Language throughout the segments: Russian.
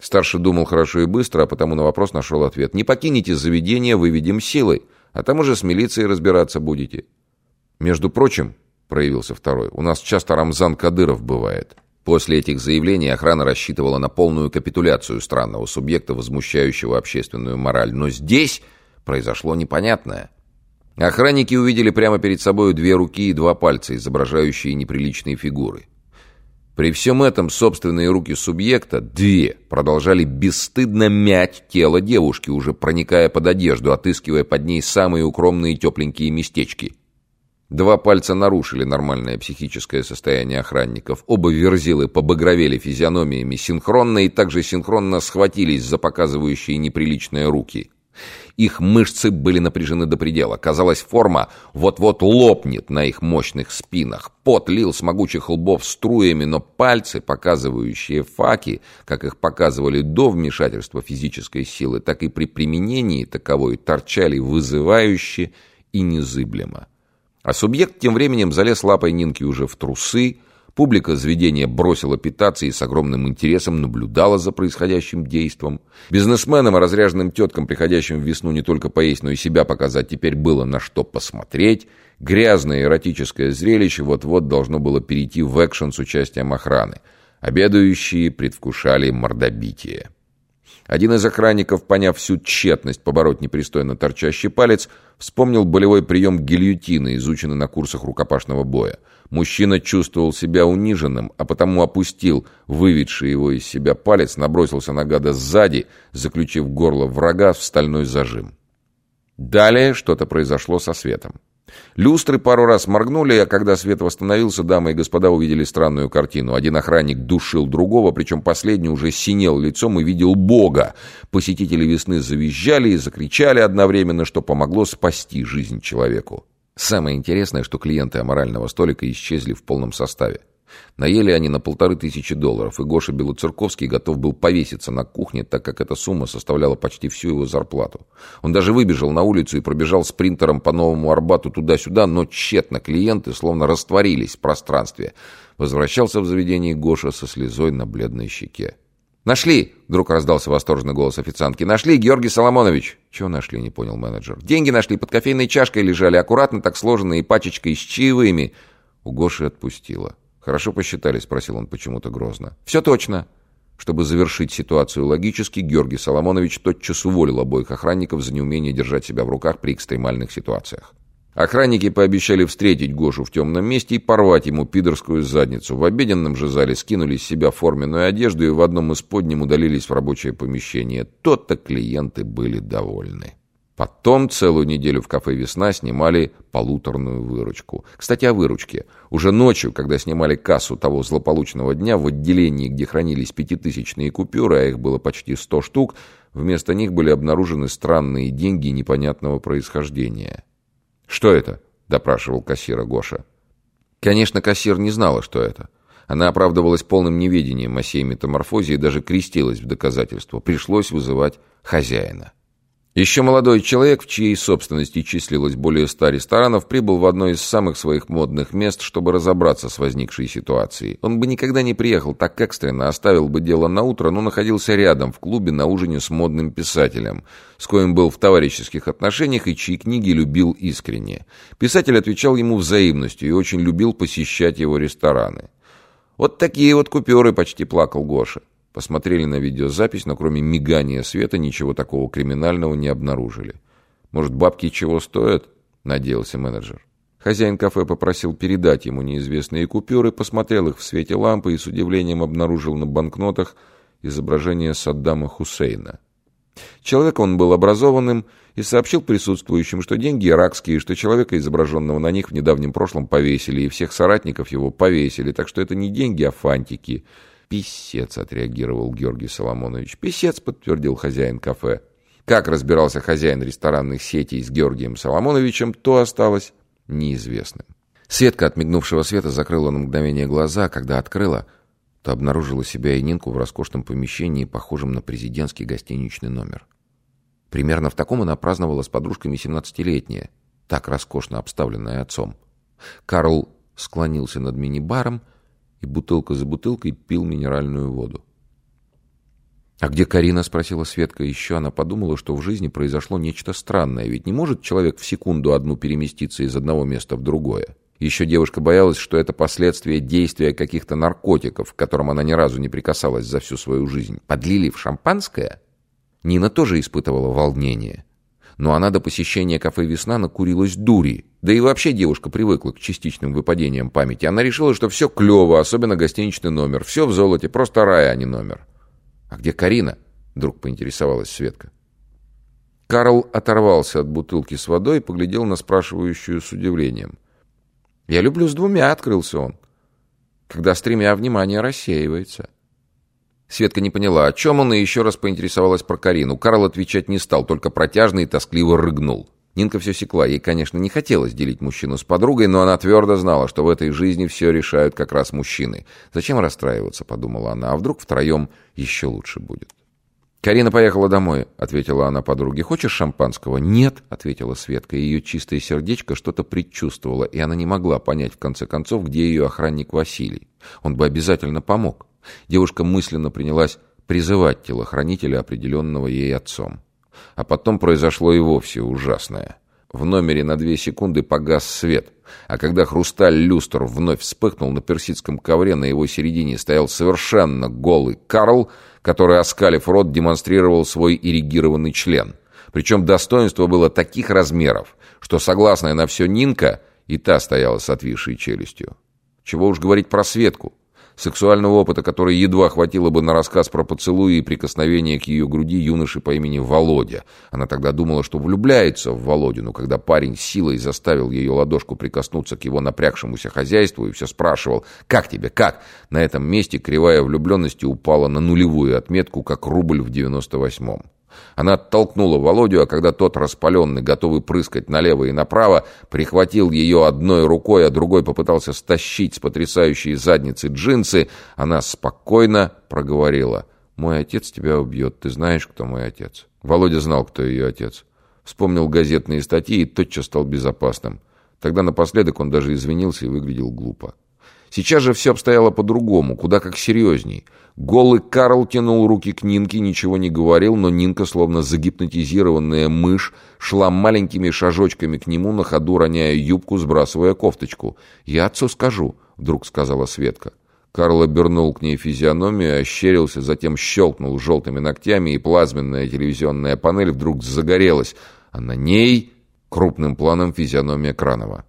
Старший думал хорошо и быстро, а потому на вопрос нашел ответ. «Не покинете заведение, выведем силой, а там уже с милицией разбираться будете». «Между прочим», — проявился второй, — «у нас часто Рамзан Кадыров бывает». После этих заявлений охрана рассчитывала на полную капитуляцию странного субъекта, возмущающего общественную мораль. Но здесь произошло непонятное. Охранники увидели прямо перед собой две руки и два пальца, изображающие неприличные фигуры. При всем этом собственные руки субъекта, две, продолжали бесстыдно мять тело девушки, уже проникая под одежду, отыскивая под ней самые укромные тепленькие местечки. Два пальца нарушили нормальное психическое состояние охранников. Оба верзилы побагровели физиономиями синхронно и также синхронно схватились за показывающие неприличные руки. Их мышцы были напряжены до предела. Казалось, форма вот-вот лопнет на их мощных спинах. Пот лил с могучих лбов струями, но пальцы, показывающие факи, как их показывали до вмешательства физической силы, так и при применении таковой, торчали вызывающе и незыблемо. А субъект тем временем залез лапой Нинки уже в трусы, Публика заведения бросила питаться и с огромным интересом наблюдала за происходящим действом. Бизнесменам и разряженным теткам, приходящим в весну не только поесть, но и себя показать, теперь было на что посмотреть. Грязное эротическое зрелище вот-вот должно было перейти в экшен с участием охраны. Обедающие предвкушали мордобитие. Один из охранников, поняв всю тщетность побороть непристойно торчащий палец, вспомнил болевой прием гильотины, изученный на курсах рукопашного боя. Мужчина чувствовал себя униженным, а потому опустил выведший его из себя палец, набросился на гада сзади, заключив горло врага в стальной зажим. Далее что-то произошло со светом. Люстры пару раз моргнули, а когда свет восстановился, дамы и господа увидели странную картину. Один охранник душил другого, причем последний уже синел лицом и видел Бога. Посетители весны завизжали и закричали одновременно, что помогло спасти жизнь человеку. Самое интересное, что клиенты аморального столика исчезли в полном составе. Наели они на полторы тысячи долларов, и Гоша Белоцерковский готов был повеситься на кухне, так как эта сумма составляла почти всю его зарплату. Он даже выбежал на улицу и пробежал спринтером по Новому Арбату туда-сюда, но тщетно клиенты словно растворились в пространстве. Возвращался в заведение Гоша со слезой на бледной щеке. «Нашли!» — вдруг раздался восторженный голос официантки. «Нашли, Георгий Соломонович!» «Чего нашли?» — не понял менеджер. «Деньги нашли, под кофейной чашкой лежали, аккуратно так сложенные, пачечкой с чаевыми». У Гоши отпустила. «Хорошо посчитали?» — спросил он почему-то грозно. «Все точно». Чтобы завершить ситуацию логически, Георгий Соломонович тотчас уволил обоих охранников за неумение держать себя в руках при экстремальных ситуациях. Охранники пообещали встретить Гошу в темном месте и порвать ему пидорскую задницу. В обеденном же зале скинули с себя форменную одежду и в одном из подним удалились в рабочее помещение. То-то клиенты были довольны. Потом целую неделю в кафе «Весна» снимали полуторную выручку. Кстати, о выручке. Уже ночью, когда снимали кассу того злополучного дня, в отделении, где хранились пятитысячные купюры, а их было почти сто штук, вместо них были обнаружены странные деньги непонятного происхождения. «Что это?» — допрашивал кассира Гоша. Конечно, кассир не знала, что это. Она оправдывалась полным неведением о сей метаморфозе и даже крестилась в доказательство. Пришлось вызывать хозяина. Еще молодой человек, в чьей собственности числилось более ста ресторанов, прибыл в одно из самых своих модных мест, чтобы разобраться с возникшей ситуацией. Он бы никогда не приехал так экстренно, оставил бы дело на утро, но находился рядом, в клубе на ужине с модным писателем, с коим был в товарищеских отношениях и чьи книги любил искренне. Писатель отвечал ему взаимностью и очень любил посещать его рестораны. Вот такие вот купюры почти плакал Гоша. Посмотрели на видеозапись, но кроме мигания света ничего такого криминального не обнаружили. «Может, бабки чего стоят?» — надеялся менеджер. Хозяин кафе попросил передать ему неизвестные купюры, посмотрел их в свете лампы и с удивлением обнаружил на банкнотах изображение Саддама Хусейна. Человек он был образованным и сообщил присутствующим, что деньги иракские, что человека, изображенного на них в недавнем прошлом, повесили, и всех соратников его повесили, так что это не деньги, а фантики — «Писец», — отреагировал Георгий Соломонович. «Писец», — подтвердил хозяин кафе. Как разбирался хозяин ресторанных сетей с Георгием Соломоновичем, то осталось неизвестным. Светка от мигнувшего света закрыла на мгновение глаза, когда открыла, то обнаружила себя и Нинку в роскошном помещении, похожем на президентский гостиничный номер. Примерно в таком она праздновала с подружками семнадцатилетняя, так роскошно обставленная отцом. Карл склонился над мини-баром и бутылка за бутылкой пил минеральную воду. «А где Карина?» — спросила Светка. Еще она подумала, что в жизни произошло нечто странное. Ведь не может человек в секунду одну переместиться из одного места в другое. Еще девушка боялась, что это последствия действия каких-то наркотиков, к которым она ни разу не прикасалась за всю свою жизнь. Подлили в шампанское? Нина тоже испытывала волнение. Но она до посещения кафе «Весна» накурилась дури. Да и вообще девушка привыкла к частичным выпадениям памяти. Она решила, что все клево, особенно гостиничный номер. Все в золоте, просто рай, а не номер. «А где Карина?» — вдруг поинтересовалась Светка. Карл оторвался от бутылки с водой и поглядел на спрашивающую с удивлением. «Я люблю с двумя», — открылся он. «Когда с тремя внимание рассеивается». Светка не поняла, о чем он, и еще раз поинтересовалась про Карину. Карл отвечать не стал, только протяжно и тоскливо рыгнул. Нинка все секла. Ей, конечно, не хотелось делить мужчину с подругой, но она твердо знала, что в этой жизни все решают как раз мужчины. «Зачем расстраиваться?» — подумала она. «А вдруг втроем еще лучше будет?» «Карина поехала домой», — ответила она подруге. «Хочешь шампанского?» «Нет», — ответила Светка. Ее чистое сердечко что-то предчувствовало, и она не могла понять, в конце концов, где ее охранник Василий. Он бы обязательно помог. Девушка мысленно принялась призывать телохранителя, определенного ей отцом. А потом произошло и вовсе ужасное. В номере на две секунды погас свет, а когда хрусталь люстр вновь вспыхнул на персидском ковре, на его середине стоял совершенно голый Карл, который, оскалив рот, демонстрировал свой ирригированный член. Причем достоинство было таких размеров, что, согласная на все Нинка, и та стояла с отвисшей челюстью. Чего уж говорить про Светку, сексуального опыта, который едва хватило бы на рассказ про поцелуи и прикосновение к ее груди юноши по имени Володя. Она тогда думала, что влюбляется в Володину, когда парень силой заставил ее ладошку прикоснуться к его напрягшемуся хозяйству и все спрашивал «Как тебе, как?». На этом месте кривая влюбленности упала на нулевую отметку, как рубль в девяносто восьмом. Она оттолкнула Володю, а когда тот, распаленный, готовый прыскать налево и направо, прихватил ее одной рукой, а другой попытался стащить с потрясающей задницы джинсы, она спокойно проговорила. «Мой отец тебя убьет. Ты знаешь, кто мой отец?» Володя знал, кто ее отец. Вспомнил газетные статьи и тотчас стал безопасным. Тогда напоследок он даже извинился и выглядел глупо. Сейчас же все обстояло по-другому, куда как серьезней. Голый Карл тянул руки к Нинке, ничего не говорил, но Нинка, словно загипнотизированная мышь, шла маленькими шажочками к нему, на ходу роняя юбку, сбрасывая кофточку. «Я отцу скажу», — вдруг сказала Светка. Карл обернул к ней физиономию, ощерился, затем щелкнул желтыми ногтями, и плазменная телевизионная панель вдруг загорелась, а на ней крупным планом физиономия Кранова.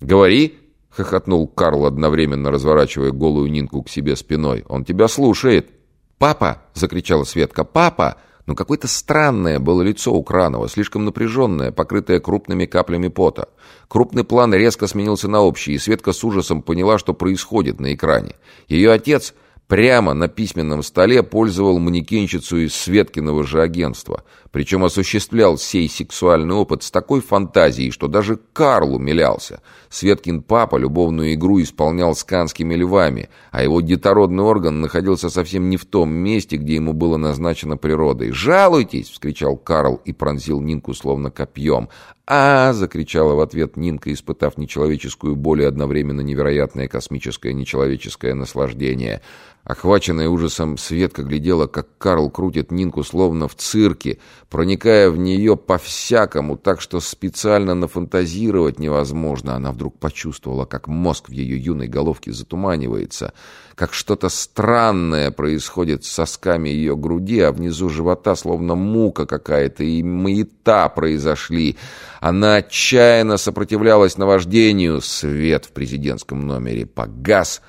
«Говори!» — хохотнул Карл, одновременно разворачивая голую Нинку к себе спиной. «Он тебя слушает!» «Папа!» — закричала Светка. «Папа!» Но какое-то странное было лицо у Кранова, слишком напряженное, покрытое крупными каплями пота. Крупный план резко сменился на общий, и Светка с ужасом поняла, что происходит на экране. Ее отец прямо на письменном столе пользовал манекенщицу из Светкиного же агентства. Причем осуществлял сей сексуальный опыт с такой фантазией, что даже Карл умилялся. Светкин папа любовную игру исполнял с канскими львами, а его детородный орган находился совсем не в том месте, где ему было назначено природой. «Жалуйтесь!» — вскричал Карл и пронзил Нинку словно копьем. «А!» — закричала в ответ Нинка, испытав нечеловеческую боль и одновременно невероятное космическое нечеловеческое наслаждение. Охваченная ужасом, Светка глядела, как Карл крутит Нинку словно в цирке, проникая в нее по-всякому, так что специально нафантазировать невозможно. Она вдруг почувствовала, как мозг в ее юной головке затуманивается, как что-то странное происходит с сосками ее груди, а внизу живота словно мука какая-то и маята произошли. Она отчаянно сопротивлялась наваждению. Свет в президентском номере погас,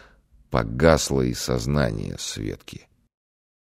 погасло и сознание Светки.